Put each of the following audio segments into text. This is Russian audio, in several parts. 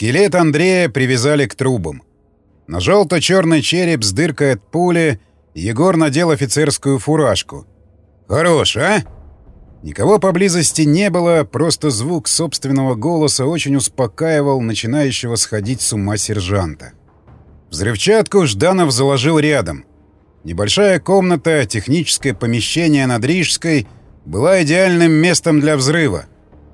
Скелет Андрея привязали к трубам. На желто-черный череп с дыркой от пули Егор надел офицерскую фуражку. «Хорош, а?» Никого поблизости не было, просто звук собственного голоса очень успокаивал начинающего сходить с ума сержанта. Взрывчатку Жданов заложил рядом. Небольшая комната, техническое помещение над Рижской была идеальным местом для взрыва.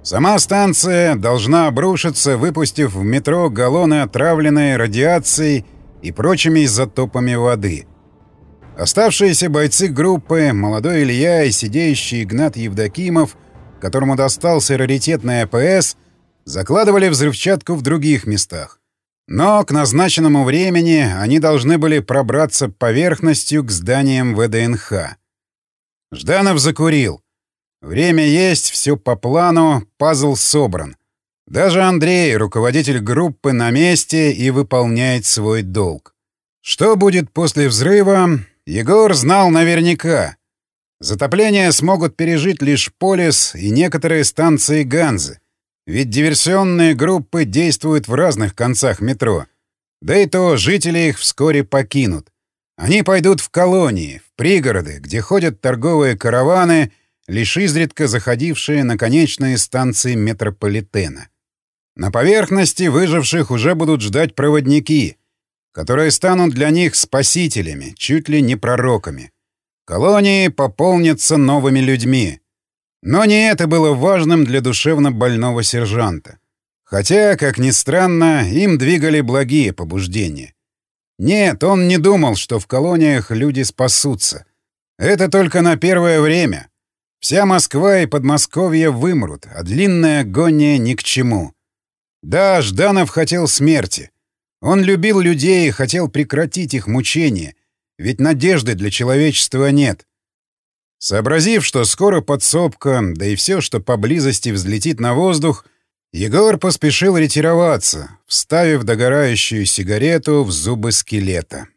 Сама станция должна обрушиться, выпустив в метро галлоны отравленной радиацией и прочими изотопами воды — Оставшиеся бойцы группы, молодой Илья и сидеющий Игнат Евдокимов, которому достался раритетный АПС, закладывали взрывчатку в других местах. Но к назначенному времени они должны были пробраться поверхностью к зданиям ВДНХ. Жданов закурил. Время есть, все по плану, пазл собран. Даже Андрей, руководитель группы, на месте и выполняет свой долг. Что будет после взрыва, Егор знал наверняка. Затопление смогут пережить лишь Полис и некоторые станции Ганзы. Ведь диверсионные группы действуют в разных концах метро. Да и то жители их вскоре покинут. Они пойдут в колонии, в пригороды, где ходят торговые караваны, лишь изредка заходившие на конечные станции метрополитена. На поверхности выживших уже будут ждать проводники — которые станут для них спасителями, чуть ли не пророками. Колонии пополнятся новыми людьми. Но не это было важным для душевно больного сержанта. Хотя, как ни странно, им двигали благие побуждения. Нет, он не думал, что в колониях люди спасутся. Это только на первое время. Вся Москва и Подмосковье вымрут, а длинная агония ни к чему. Да, Жданов хотел смерти — он любил людей и хотел прекратить их мучения, ведь надежды для человечества нет. Сообразив, что скоро подсобка, да и все, что поблизости взлетит на воздух, Егор поспешил ретироваться, вставив догорающую сигарету в зубы скелета.